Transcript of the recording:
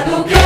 do que